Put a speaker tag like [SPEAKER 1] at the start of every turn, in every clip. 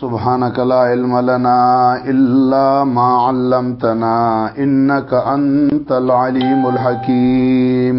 [SPEAKER 1] سبحانك لا علم لنا إلا ما علمتنا إنك أنت العليم الحكيم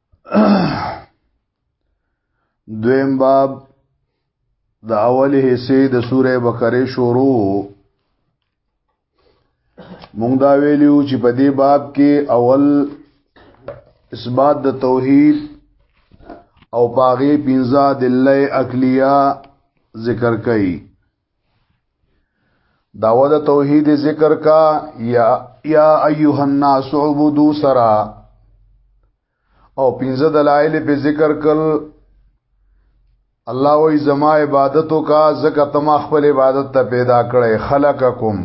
[SPEAKER 1] دویم باب د اولی حصے د سوره بقره شروع مونږ دا ویلیو چې په دې باب کې اول اثبات د توحید او باغی پنځه دله عقلیه ذکر کړي داوه د توحید ذکر کا یا یا ایها الناس عبدو سرا او پنځه دلایل په ذکر کل الله وی زما عبادتو کا زکه تما خپل عبادت ته پیدا کړي خلقکم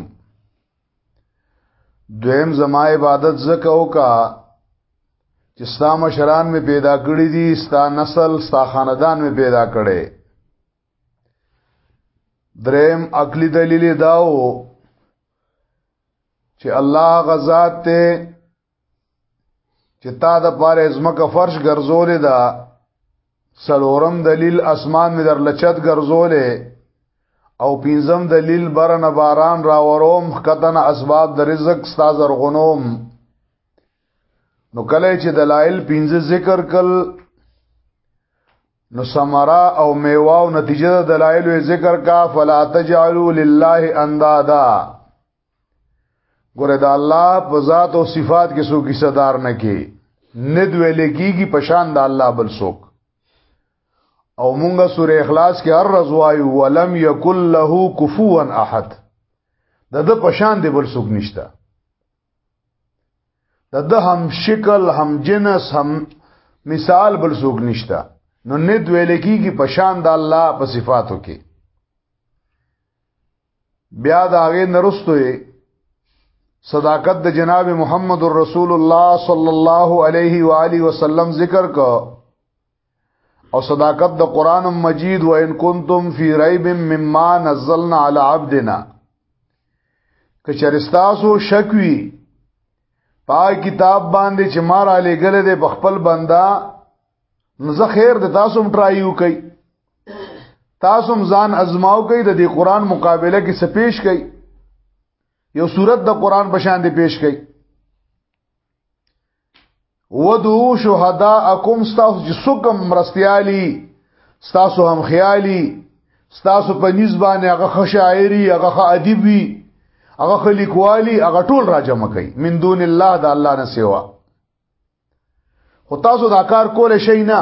[SPEAKER 1] دویم زما عبادت زکه او کا چې ستا مشران می پیدا کړی دي ستا نسل ستا خاندان می پیدا کړي دریم عقلی دلیل داو چې الله غزاد ته چې تا د پاره ازمکه فرش ګرځولې ده سلورم دلیل اسمان می در لچت ګرځولې او پینزم دلیل برن باران را وروم کتن اسباب د رزق ستاز رغنوم نو کله چې دلایل پینځه ذکر کل نو سمرا او میوه او نتیجه د دلایل ذکر کا فلا تجعلوا لله اندادا ګوره دا الله په ذات او صفات کې سو کی صدر نه کی ند ویل کیږي پشان د الله بل سوک او مونږه سوره اخلاص کې هر رز وایو ولم یکل له کفوا احد د د پشان دی بل سوک نشتا د د هم شکل هم جنس هم مثال بل څوک نشتا نو ند ویل کیږي په شان د الله په صفاتو کې بیا دا غي نرستو صداقت د جناب محمد رسول الله صلی الله علیه و آله وسلم ذکر کو او صداقت د قران مجید و ان کنتم فی ریب مما نزلنا علی عبدنا کچرستاسو شکوی پا کتاب باندې چې ما را لګل دې په خپل بندا نو زه خیر د تاسو هم ټرایو کوي تاسو هم ځان ازماو کوي د دې قران مقابله کې څه پیش کوي یو صورت د قران په شان دی پیش کوي ودو شهداءکم تاسو چې سکم مرستيالي تاسو هم خیالي تاسو په نسبانه هغه خشاعري هغه ادیب وي هغه خلیکوالي هغه ټول راجمه کوي من دون الله د الله نه سیوا خو تاسو دا کار کول شي نه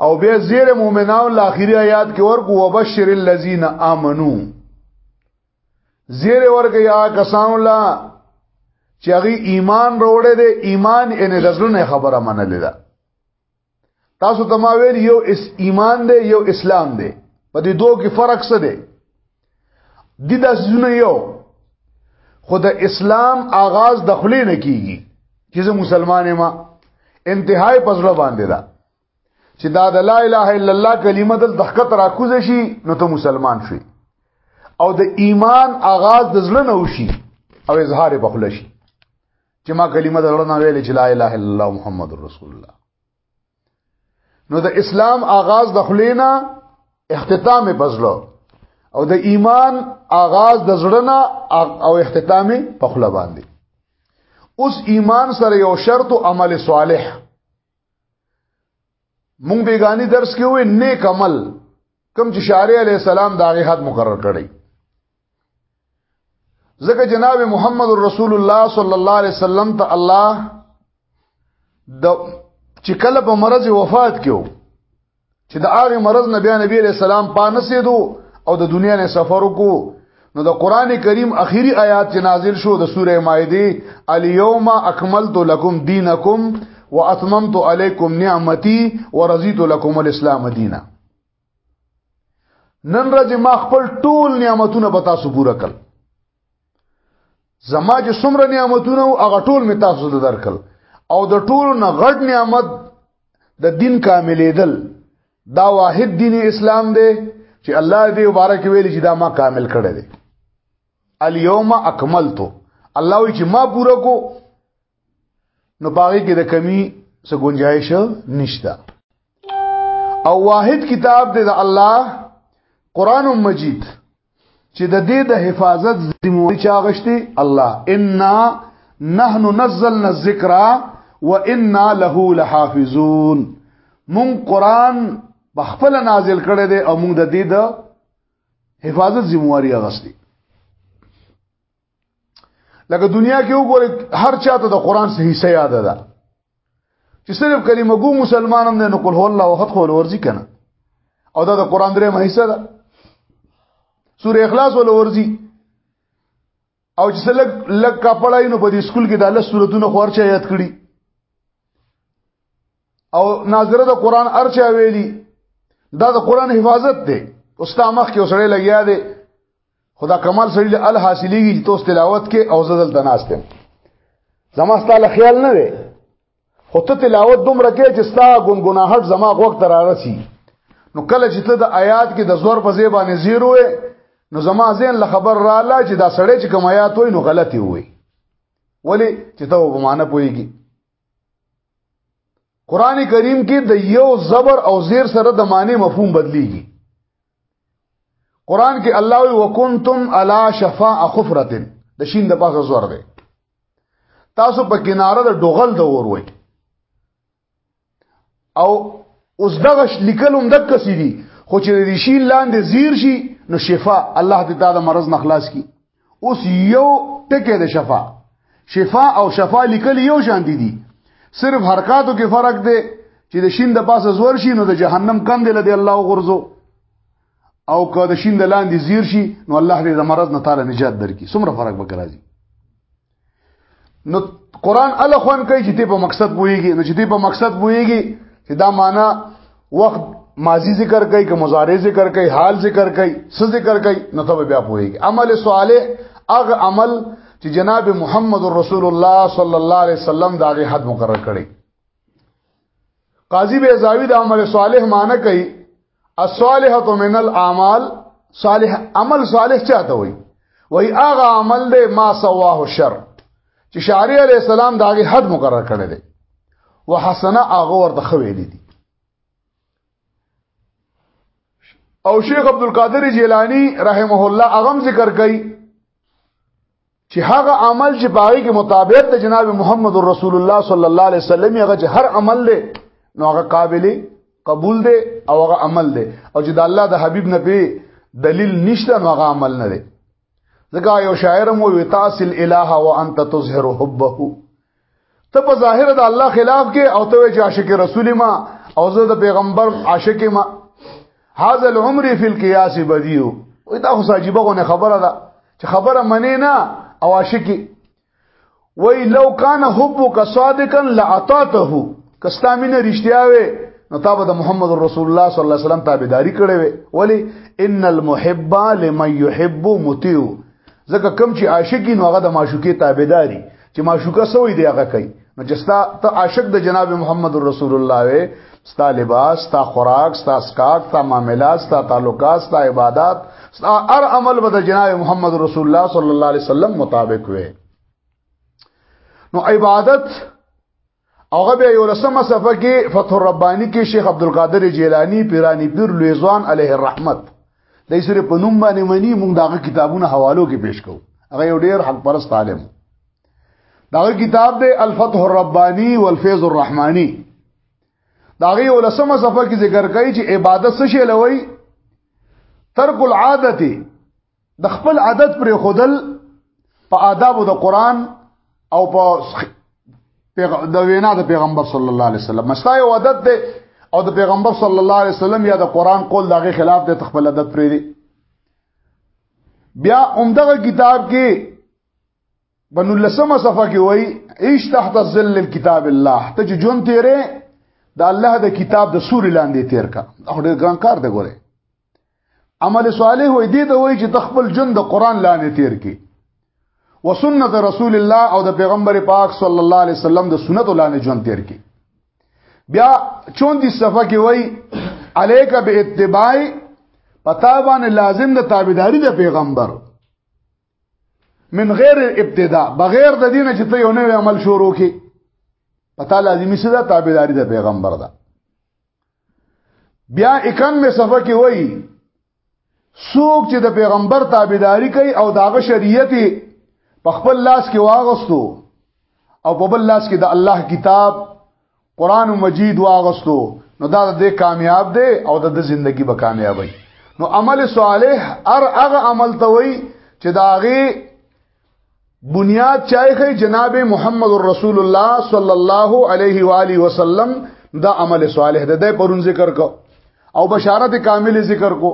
[SPEAKER 1] او بیا زیر مومنان له اخیری آیات کې ورکو وبشر الذین آمنو زیر ورکه یا کسان الله چې هغه ایمان وروړي دي ایمان ان غزلونه خبره منل ده تاسو ته ما ویل یو اس ایمان دی یو اسلام دی په دې دوه کې فرق څه دی دي داسې نه یو خو د اسلام آغاز د خلی نه کیږي چې زه مسلمان ما انتهای پزړه باندې ده چې دا د لا اله الا الله کلمه د دقت راکوز شي نو ته مسلمان شي او د ایمان آغاز د زړه نه وشي او اظهار په خله شي چې ما کلمه د زړه نه ویلې چې لا اله الا الله محمد رسول الله نو د اسلام آغاز د خلینا اختتام پزلو او د ایمان آغاز د زړنا او اختتام په خله باندې اوس ایمان سره یو شرط او عمل صالح مونږ بیگانی درس کې وې نیک عمل کم چې شارع علی السلام داغه حد مقرر کړی ځکه جناب محمد رسول الله صلی الله علیه وسلم ته الله د چې کله په مرض وفات کیو چې د هغه مرض نبی نبی علیہ السلام پانسیدو او د دنیا نه سفر وکړو نو د قران کریم اخیری آیات چې نازل شو د سوره مائده الیوم اکملت لکم دینکم واتممت علیکم نعمتي ورضیت لکم الاسلام دینا نن ورځ ما خپل ټول نعمتونه په تاسو پوره کړ زما چې څومره نعمتونه او هغه ټول می تاسو ته درکړ او د ټول نه غټ نعمت د دین کاملېدل دا واحد دین اسلام دی چې الله دې مبارک ویل چې دا ما کامل کړی دی الیوم اکملتو الله وی چې ما پوره کو نو پاره کې د کمی څه گنجائش نشته او واحد کتاب دی د الله قران مجید چې د دې د حفاظت ذمہ چا غشتي الله انا نحن نزلنا الذکر وانا له لحافظون مون قران بخپل نازل کړي دي او مون د دې د حفاظت ذمہ واري غستی لکه دنیا کې وګوره هر چاته د قران څخه حصہ یاد ده چې صرف کلمه ګو مسلمان هم نه نقول هو الله وحد خو ورزي کنه او دا د قران درې حصہ ده سورې اخلاص ول ورزي او چې لګ لګ کپړای نو په دې سکول کې د الله سورتونه خورچا یاد کړي او ناظره د قران ارچا ویلی دا د قران حفاظت دی استاد مخ کې وسړی لګیا دی خدا کمال سړی له ال حاصلېږي چې توس تلاوت کې او زدل تناستم زما ستاله خیال نه وي خو ته تلاوت دومره کې چې ستا ګنګناهټ زما وخت را رسی نو کله چې ته د آیات کې د زور په ځای باندې زیرو وې نو زما زین له خبر را لا چې دا سړی چې کوم آیات وې نو غلطي وې ولی چې ته په معنا پويږي قران کریم کې د یو زبر او زیر سره د معنی مفهوم بدلیږي قران کې الله وی وکنتم علی شفا خفرتن د شین د پاسه زور دی تاسو په کناره د ډوغل د ور وای او اوس دغه لیکل هم دک سي دي خو چې د شي لاندې زیر شي نو شفا الله دې دا د مرض نه خلاص کی اوس یو ټکی د شفا شفا او شفا لیکل یو شان دي دي صرف حرکاتو کې فرق دی چې د شین د پاسه زور شي نو د جهنم کندې لدی الله غرزو او که د شین د لاندې زیر شي نو الله دې د مرض نه تعالی نجات درکړي څومره فرق به راځي نو قران ال خوان کوي چې ته په مقصد بوئیږي نو چې ته په مقصد بوئیږي چې دا معنا وخت ماضی ذکر کوي که مضارع ذکر کوي حال ذکر کوي څه ذکر کوي نو ته بیا بوئیږي عمل صالح اغه عمل چې جناب محمد رسول الله صلی الله علیه وسلم دا غي حد مقرر کړي قاضی بیزاوی د عمل صالح معنی کوي الصالحه من الاعمال صالح عمل صالح چاته وي وای هغه عمل دی ما سواه شر چې شاری علی السلام داغه حد مقرر کړی دی وحسنه هغه ورته خویلی دي او شیخ عبد القادر جیلانی رحمه الله اغم ذکر کوي چې هغه عمل چې پاره کې مطابقت د جناب محمد رسول الله صلی الله علیه وسلم هغه چې هر عمل دی نو هغه قابل قبول دی او هغه عمل دی او چې د الله د حبیب نبی دلیل نشته نو هغه عمل نه دی ځکه یو شاعر مو وتاصل الہ وانت تظهر حبه ته په ظاهر د الله خلاف کې او ته چې عاشق رسول ما او زه د پیغمبر عاشق ما هاذا العمر فی القیاس بدیو وای دا خو عجیبه غونه خبره ده چې خبره منی نه او عاشقی وای لو کان حبک صادقا لاعطاته کستا مینه رښتیا وې نو تا به د محمد رسول الله صلی الله علیه وسلم تابعداري کړې وې ولی ان المحب لمن يحب مطيع ځکه کم چې عاشقی نو هغه د معشوقې تابعداري چې معشوقه سوې دی هغه کوي نو چې ستا ته عاشق د جناب محمد رسول الله وي ستا لباس ستا خوراک ستا اسکاک ستا معاملات ستا تعلقات ستا عبادت ستا هر عمل به د جناب محمد رسول الله صلی الله علیه وسلم مطابق وي نو عبادت هغه به یو لسمه صفه کې فتح الربانی کې شیخ عبد القادر جیلانی پیرانی پیر لویزوان علیه الرحمت د ایسره په نوم باندې منی موږ دغه کتابونه حوالو کې پیش کوو هغه یو ډیر حق پرست عالم دغه کتاب دی الفتح الربانی والفیض الرحمانی دغه یو لسمه صفه کې ذکر کوي چې عبادت څه شی لوي ترک العادت د خپل عادت پر خودل په آداب د قران او په د وینا د پیغمبر صلی الله علیه وسلم مستا یو عادت دی او د پیغمبر صلی الله علیه وسلم یا د قران قول دغه خلاف د خپل عادت پرې دی بیا عمدغه کتاب کې بنو لسمه صفحه کې وای ایش تحت ظل الكتاب الله ته چې جون تیرې د الله د کتاب د سوري لاندې تیر کا او ډېر ګران کار دی ګوره عمل صالح وې دې ته وې چې تخپل جون د قران لاندې تیر کې وسنت رسول الله او د پیغمبر پاک صلی الله علیه وسلم د سنت لاندې جون تیر کې بیا 34 صفحه کې وای الیک باتباع پتا باندې لازم د تابعداري د پیغمبر من غیر ابتداء بغیر د دینه چې ته یو نوې عمل شروع کې پتا لازمي څه ده تابعداري د پیغمبر ده بیا اکم می صفحه کې وایي څوک چې د پیغمبر تابعداري کوي او داغه شریعت په خپل لاس کې واغستو او په بل لاس کې د الله کتاب قران مجید واغستو نو دا د کامیاب دی او د ژوندۍ به کامیاب وي نو عمل صالح ار هغه عمل ته وایي چې داغه بنیاد چایخه جناب محمد رسول الله صلی الله علیه و آله وسلم دا عمل صالح ده د پرون ذکر کو او بشارت کامل ذکر کو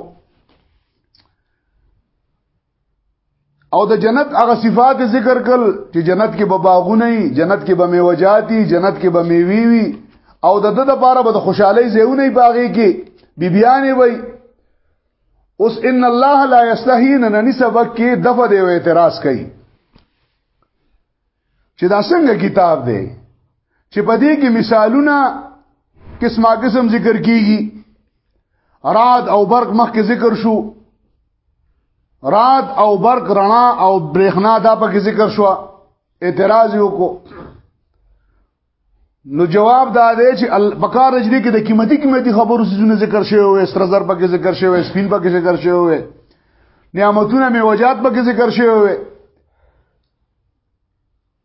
[SPEAKER 1] او د جنت هغه صفات ذکر کړل چې جنت کې به باغونه وي جنت کې به میوجاتي جنت کې به میوي وي او د د لپاره به د خوشحالي زیونه باغې کې بیبيانې وي اوس ان الله لا یستحی نننی سبق کې دغه دی اعتراض کوي چې دا څنګه کتاب دی چې په دې کې مثالونه قسمه قسم ذکر کیږي راد او برق مخکې ذکر شو راد او برق رڼا او برېښنا دا پکې ذکر شو اعتراض وکړو نو جواب دا دی چې بقار رجدي کې د قیمتي قیمتي خبرو سيزونه ذکر شوی وي سر زر پکې ذکر شوی وي سپین پکې ذکر شوی وي نعمتونه میوجات پکې ذکر شوی وي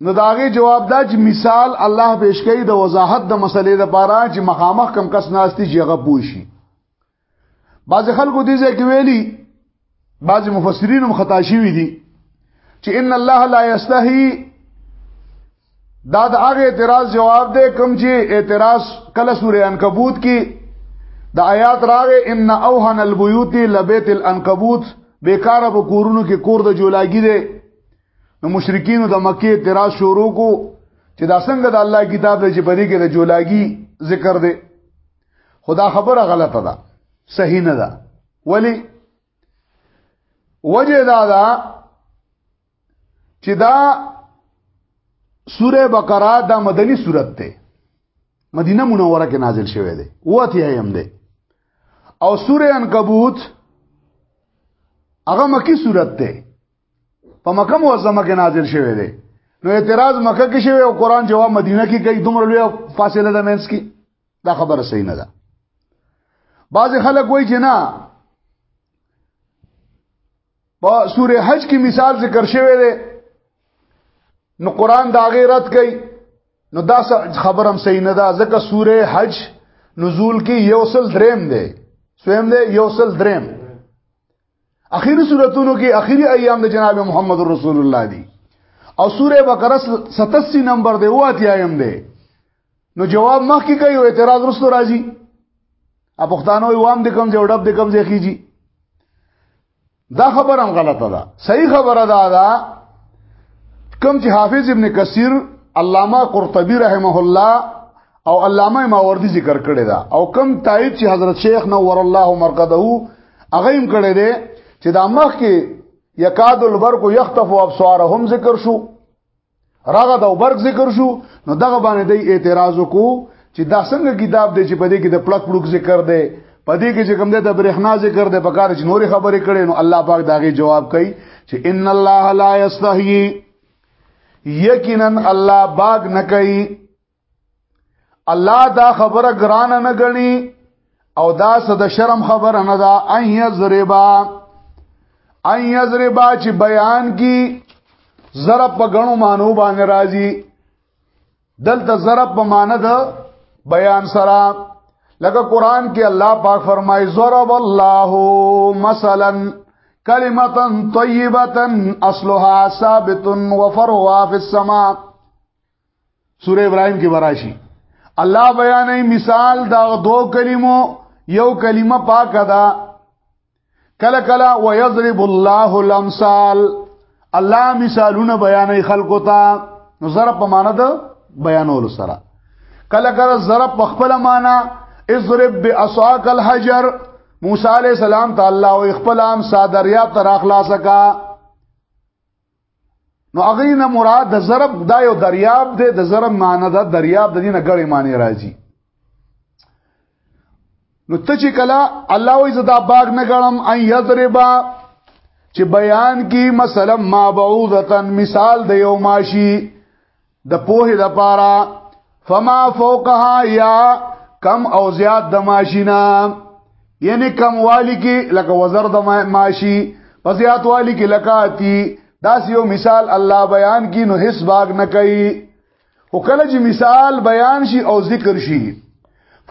[SPEAKER 1] نو داغه جواب دا چې مثال الله پیش کوي د وضاحت د مسلې لپاره چې مخامخ کم کس ناشتي جګه پوشي بعض خلکو دې ځکه ویلي بعض مفسرین هم خطا شوی دي چې ان الله لا یستحی دا د هغه اعتراض جواب دی کوم چې اعتراض کله سورې عنکبوت کې د آیات راغې ان اوهن البیوت لبیت العنکبوت بیکاره په کورونو کې کور د جولاګی دی نو مشرکین د مکه اعتراض شروع کو چې دا څنګه د الله کتاب دی چې پرې کې د جولاګی ذکر دی خدا خبره غلطه ده صحیح نه ده ولی وجه دا ده چې دا سوره بقره دا مدنی سورت ده مدینه منوره کې نازل شوه دی وته ایم دی او سوره عنکبوت هغه مکی سورت ده په مکه معظمه کې نازل شوه دی نو اعتراض مکه کې شوه او قران جواب مدینه کې کوي دومره لوی فاصله ده مینس کې دا خبره صحیح نه ده بعض خلک وایي چې نه په سوره حج کې مثال ذکر شوی دی نو قران دا غیرت کوي نو دا خبر هم صحیح نه ده ځکه سوره حج نزول کې یوصل دریم دی سویم دی یوصل دریم اخیری سوراتونو کې اخیری ایام د جناب محمد رسول الله دی او سوره بقره 87 نمبر دی واتی ایم دی نو جواب مخ کې کوي اعتراض رسو راځي ا پښتانو وام د کم جوړب د کم ځای کیږي دا خبره هم غلطه ده صحیح خبره ده دا کم چې حافظ ابن کثیر علامه قرطبی رحمه الله او علامه ماوردی ذکر کړی دا او کم تایید چې حضرت شیخ نور الله مرقده هغه هم کړی دی چې دا مخ کې یکاد البرق یخطف ابصارهم ذکر شو راغه دا برق ذکر شو نو دغه باندې دی اعتراض وکړو چې دا څنګه کتاب دی چې په دې کې د پلک پلوک ذکر دی په دې کې چې کوم د برېښنا ذکر دی په کار چې نوري خبرې کړي نو الله پاک داغه جواب کوي چې ان الله لا یستحیی یقینا الله باغ نه کوي الله دا خبره ګران نه غني او دا صد شرم خبره نه ده ان یذربا ان یذربا چې بیان کی ضرب په غنو مانو باندې راځي دلته ضرب په معنی ده بیان سره لکه قران کې الله پاک فرمایي ضرب الله مثلا کلمتا طیبتا اصلها ثابت وفرها فی السماء سوره ابراهيم کې وراشي الله بیانې مثال دا دو کلمو یو کلمه پاک ده کله کله ويضرب الله الامثال الله مثالونه بیانې خلکو ته نو زره په معنا ده بیانول سره کله کله زره په خپل معنا اضرب باصاق الحجر موسی علی السلام تعالی او خپل ام صادریا تر اخلاص کا نو هغه نه مراد د ضرب دا یو دریاب دی د ضرب معنی دا دریاب د دینه ګړې معنی راځي نو ته چې کله الله وې زدا باغ نه غړم ان یضربا چې بیان کی مثلا ما بعوذتن مثال د یو ماشی د پوهې د پاره فما فوقها یا کم او زیات د ماشینا یعنی کم والی کې لکه وزر د ماشی په زیات والی کې لکاتی دا یو مثال الله بیان کی نو هیڅ باغ نه کوي او کله چې مثال بیان شي او ذکر شي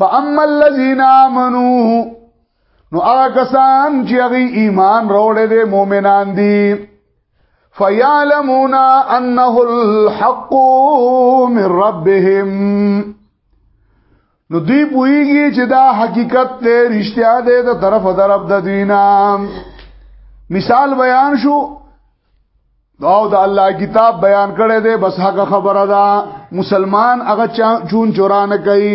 [SPEAKER 1] فاما الذين امنوا نو هغه کسان چې هغه ایمان راوړل دي مؤمنان دي فيعلمون انه الحق من ربهم نو دی پویږي چې دا حقیقت ته رښتیا ده د طرف درب د دینا مثال بیان شو دا د الله کتاب بیان کړي دي بس هغه خبره ده مسلمان هغه چون چوران کوي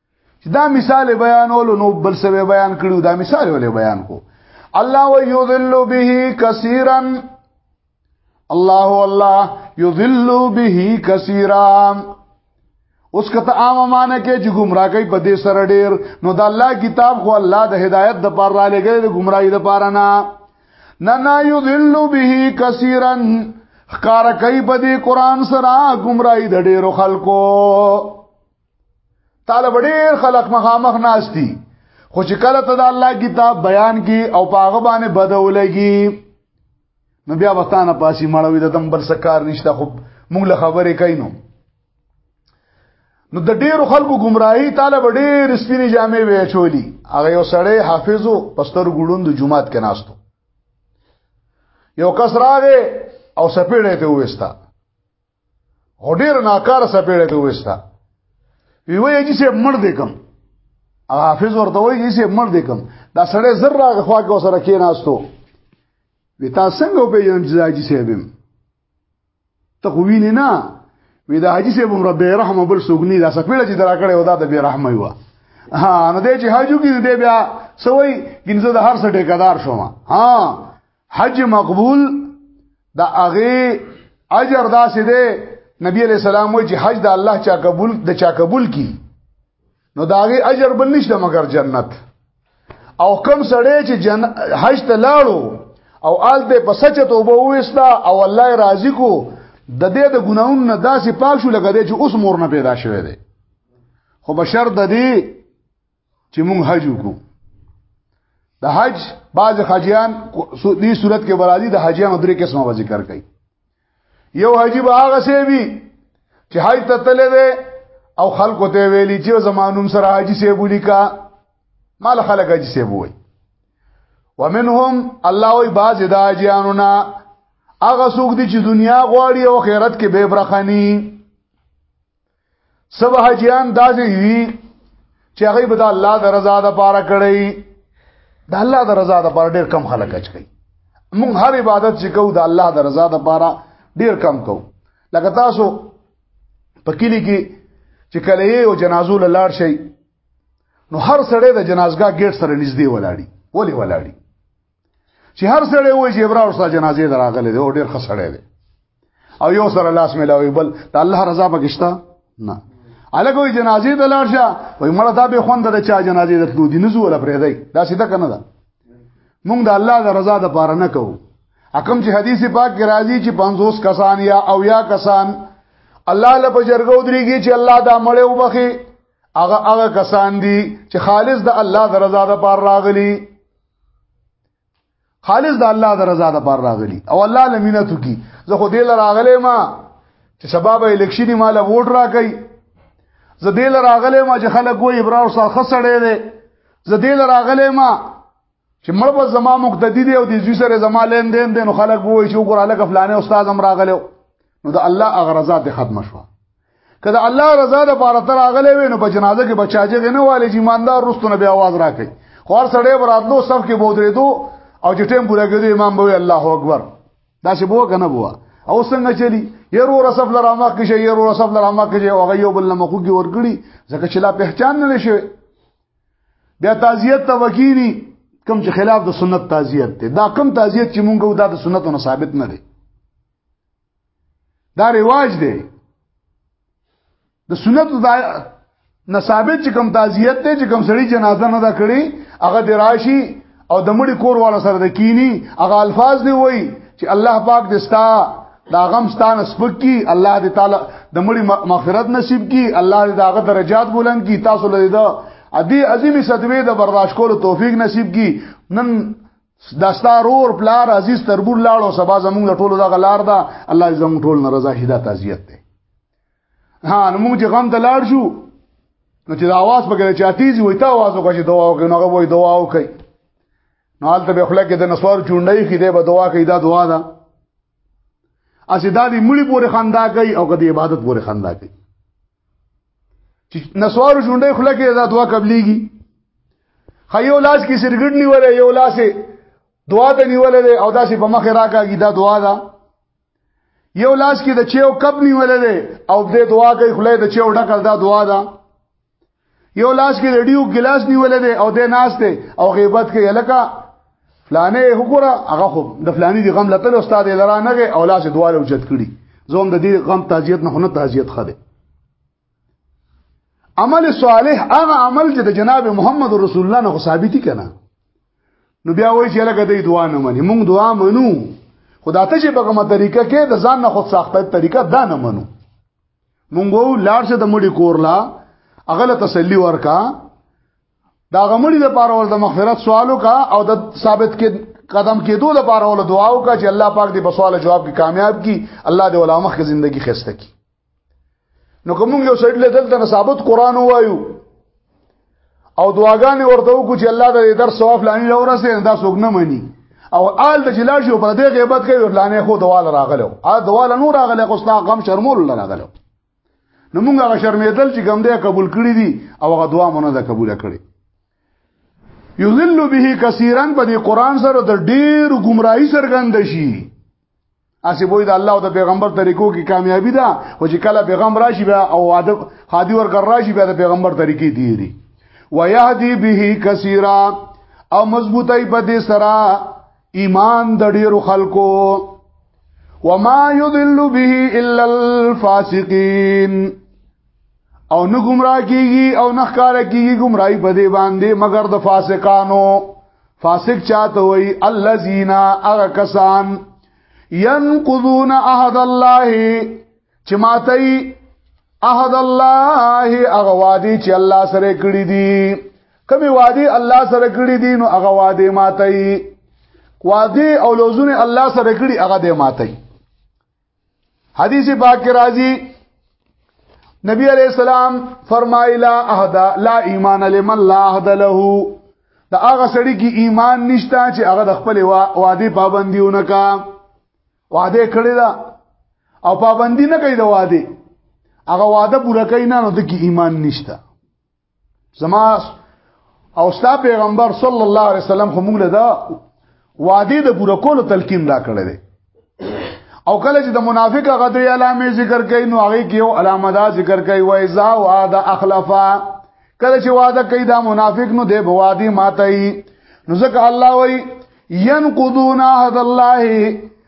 [SPEAKER 1] دا مثال بیانولو نو بل څه بیان کړو دا مثال ولې بیان کو الله ويذل به كثيرا الله الله يذل به كثيرا اوس کته عام معنی کې چې گمراه کوي په دې سره ډېر نو د الله کتاب خو الله د هدایت د پر را لګي د گمراهي د پر نه نه نه يذل به كثيرا خکار کوي په دې قران سره گمراهي د ډېرو خلکو طالب ډیر خلق مخامخ ناشتي خو چې کله ته د الله کتاب بیان کی او پاغه باندې بدولږي نو بیا وستانه پاسي مړوي د تم بل سکار نشته خو موږ له خبرې کینو نو د ډیرو خلکو گمراهی طالب ډیر سپینې جامې وې چولی هغه یو سړی حافظو پستر ګړوند جمعات کې ناستو یو کس راغې او سپېړې ته وېستا او ډیر ناکار سپېړې ته وستا وی وای چې سه مړ دې کم حافظ ورته وای چې سه مړ دې کم دا سړی زر راغ خوا کې وسره کې ناستو وی تا څنګه په یوم جزاجی سیبم ته خو وینې نه وی دا حاجی سیبم رب رحم بل سوګنی دا سپېړې چې درا کړې ودا د بی رحم یو ها نو دې چې حاجو کې دې بیا سوې ګنزه د هر څه ټیکدار شوم ها حج مقبول دا هغه اجر داسې دی نبی علیہ السلام وی چې حج د الله چا قبول د چا قبول کی نو دا هغه اجر بل نشته مگر جنت او کم سړی چې جن حج ته لاړو او آل دې په سچ توبه وستا او الله راضی کو د دې د ګناون نه داسې پاک شو لګا دې چې اوس مور نه پیدا شوه دی خو بشر د دې چې مونږ حج وکړو د حج بعض حجیان دې صورت کې برادي د حجیانو درې قسمه به ذکر کړي یو حجی به هغه سی وي چې حج ته تللی دی او خلکو ته ویلي چې زمانوم سره حاجی سی بولی کا مال خلک حاجی سی بوي ومنهم الله وی باز د حجیانو نه هغه څوک دي چې دنیا غواړي او آخرت کې به برخني سب حجیان داسې وی چې هغه به د الله د رضا د پاره کړی د الله د رضا د پاره ډیر کم خلک اچ کوي موږ هر عبادت چې کوو د الله د رضا د پاره ډیر کم کوو لکه تاسو په کلی کې چې کله یو جنازو لاړ شي نو هر سړی د جنازګاه گیټ سره نږدې ولاړی ولی ولاړی چې هر سړی وایي چې ابرار سره جنازې دراغله دی او ډیر خسړی دی او یو سره لاس ملاوي بل ته الله رضا پکښتا نه الګوې جنازې د لاړ شه وای مړه دا به خوند د چا جنازې د تلو دي نه زول پرې دی دا سیده کنه ده مونږ د الله د رضا د پاره نه کوو حکم چې حدیث پاک کې راځي چې 50 کسان یا او یا کسان الله له بجرګو دريږي چې الله دا مړې وبخي هغه هغه کسان دي چې خالص د الله د رضا د پاره راغلي خالص د الله د رضا د بار راغلی او الله لمینه تو کی زه خو دې لراغله ما چې سبب الیکشن مال ووټ را کوي زه دې لراغله ما چې خلک وې ابرار سره خسړې دي زه دې لراغله ما چې مړ به زما مقتدی دی او د زوی سره زما لین دین دی نو خلک ووایي چې وګوره لکه فلانه استاد هم راغلو نو د الله اغرضات ختم شو کله الله رضا د پاره تر اغلې وینو په جنازه کې بچاجه غنه والي چې ایماندار رستونه به आवाज راکړي خو هر سړی براتلو صف کې بودرې دو او چې ټیم پوره کېدو امام به الله اکبر دا څه بو کنه بو او څنګه چلی یرو رسف لرامه کې شي یرو رسف لرامه کې او غيو بل مخوږي ورګړي ځکه چې لا پہچان نه شي بیا تعزیت ته وکیری کم چې خلاف د سنت تعزیت دی دا کم تعزیت چې مونږ دا د سنتونو ثابت نه دی دا رواج دی د سنت دا نصابت چې کوم تعزیت ته چې کوم سړی جنازه نه دا کړي هغه د راشي او د مړي کور والا سره د کینی هغه الفاظ دی وای چې الله پاک دې ستا دا غم ستانه سپک کی الله دې تعالی د مړي مغفرت نصیب کی الله دې داغه درجات بلند کی تاسو له دې ادي عظیم صدوی د برداشت کولو توفیق نصیب کی نن دستا رور پلار عزیز تربور لاړو سبا زمونږ له ټولو دغه لار ده الله زمونږ ټول نه رضا شي دا تعزیت ده ها نو موږ چې غم ته لاړ شو نو چې د आवाज په کې چاتیزي وای ته आवाज وکړي چې دعا وکړي نو هغه وای دعا وکړي نو حالته به خلک د نسوار چونډای خې ده به دعا کوي دا دعا ده اسی دا دی مړي پورې خندا کوي او کدی عبادت پورې خندا کوي چې نسوار ژوندې خله کې دا دعا قبليږي خيو لاس کې سرګډ نیولې یو لاس دعا ته نیولې او داسې په مخ راکاږي دا دعا ده یو لاس کې د چیو کپ نیولې او دې دعا کوي خله د چیو ډکل دا دعا ده یو لاس کې رډیو ګلاس نیولې دی او د ناس دی او غیبت کې الکا فلانه وګوره هغه خو د فلانی دی غم لته استاد لرانه او لاس دواله وجد کړي زوم د دې غم تعزیت نه نه تعزیت خده عمل صالح هغه عمل چې د جناب محمد رسول الله نه ثابتي کنه نو بیا وایي چې لکه دې دعا نه مني مونږ دعا منو خدا ته چې په کومه طریقه کې د ځان نه خود ساخته طریقه دا نه منو مونږ لار شه د مړي کورلا اغله تسلی ورکا دا غمړي د پاره ول د مغفرت سوالو کا او د ثابت کې قدم کېدو د پاره ول دعا وکا چې الله پاک دې په سوال جواب کې کامیاب کی الله دې ولا مخ ژوندۍ خسته کی نو کوم یو سړی له دلته ثابت قران وایو او دعاګانې ورته وکړو چې الله دې در ثواب لانی لورسه دا څوک نه مني او آل د جلا شو پر دې غیبت کوي لانه خو دوال راغلو ا دوال نور راغله خو ستا غم شرمول راغلو نو موږ هغه شرمېدل چې کوم دې قبول کړی دي او هغه دعا مونږ د قبول کړی یذل به کثیرن په دې قران سره د ډېر گمراهی سرګند شي اسی وای د الله او د پیغمبر طریقو کې کامیابی ده او چې کله پیغمبر راشي بیا او ادب خادي ور ګر راشي بیا د پیغمبر طریقې دی دي ويهدي به کثیرا او مضبوطی په دې سره ایمان د ډیرو خلکو وما يضل به الا الفاسقين او نه گمراه کیږي او نه ښکار کیږي گمراهي په دې باندې مگر د فاسقانو فاسق چاته وي الذين اغه کسان ينقضون عهد الله چې ماتي عهد الله اغه وادي چې الله سره کړی دي کمی وادي الله سره کړی دي نو اغه وادي ماتي وادي او لوزونه الله سره کړی اغه دې ماتي حدیث پاک راځي نبی علیہ السلام فرمای لا احد لا ایمان لمن لا احد له دا هغه سړی کې ایمان نشته چې هغه د خپل وعده پابندیونه کا وعده کړی دا او پابندی نه کوي د وعده هغه وعده پوره کوي نه نو د کې ایمان نشته زما او ستا پیغمبر صلی الله علیه وسلم خو موږ له دا وعده د پوره کولو تلقین را کړی دی او کله چې د منافق غدري علامه ذکر کوي نو هغه کې یو علامه دا ذکر کوي و اذا وعد اخلفا کله چې وعده کوي دا منافق نو د بوادي ماتي نو ځکه الله وایي ينقضون عهد الله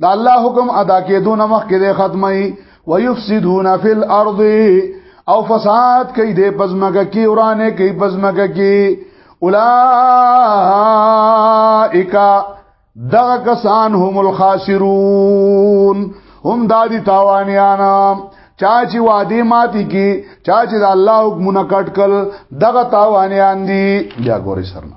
[SPEAKER 1] دا الله حکم ادا کېدو نه مخکې د ختمي ويفسدون في الارض او فساد کوي د پزماګه کې ورانه کوي پزماګه کې اولائک دغه کسان هم الخاسرون هم دادی تاوانیان چا چې وادي ماتي کې چا چې د الله حکمونه کټ کړ دغه تاوانیان دي بیا ګوري سرنا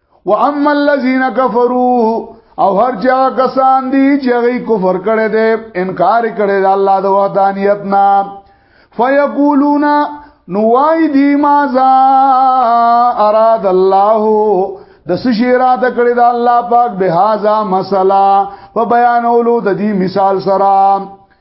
[SPEAKER 1] واما الذين كفروا او هر چا کسان دي چې غي کفر کړي دي انکار کړي د الله د وحدانيت نه فيقولون نوای دی مازا اراد الله د سشي اراده کړی دا الله پاک به هاذا مسله په بیانولو د دې مثال سره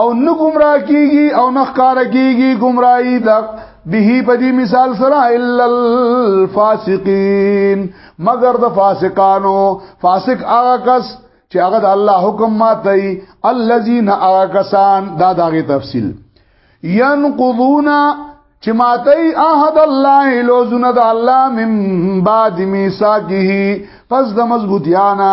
[SPEAKER 1] او نه گمراه کیږي او نه ښکار کیږي گمراهي د به په دې مثال سره الا الفاسقین مگر د فاسقانو فاسق هغه کس چې هغه د الله حکم ماتي الذين اکسان دا دغه تفصیل ينقضون چې ماتي عهد الله لوزن د الله من بعد ميثاقه پس د مضبوطیانا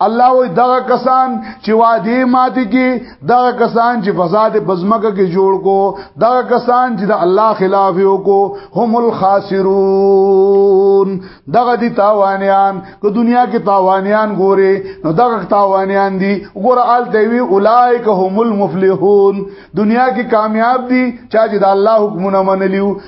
[SPEAKER 1] الله وی دغه کسان چې وادي ماتي کې دغه کسان چې فساد بزمکه کې جوړ کو دغه کسان چې د الله خلاف یو کو هم الخاسرون دغه دي تاوانيان که دنیا کې تاوانيان ګوره نو دغه تاوانيان دي ګوره آل دوی اولایک هم المفلحون دنیا کې کامیاب دي چې د الله حکمونه منلیو